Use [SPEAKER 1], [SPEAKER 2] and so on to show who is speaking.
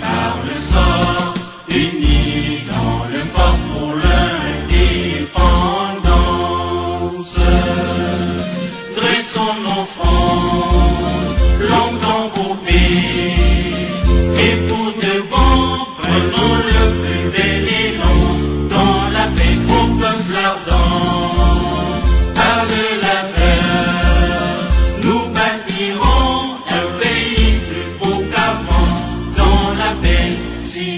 [SPEAKER 1] par le sort, unis dans le corps pour l'indépendance. Dressons nos fronts, longue Benzica.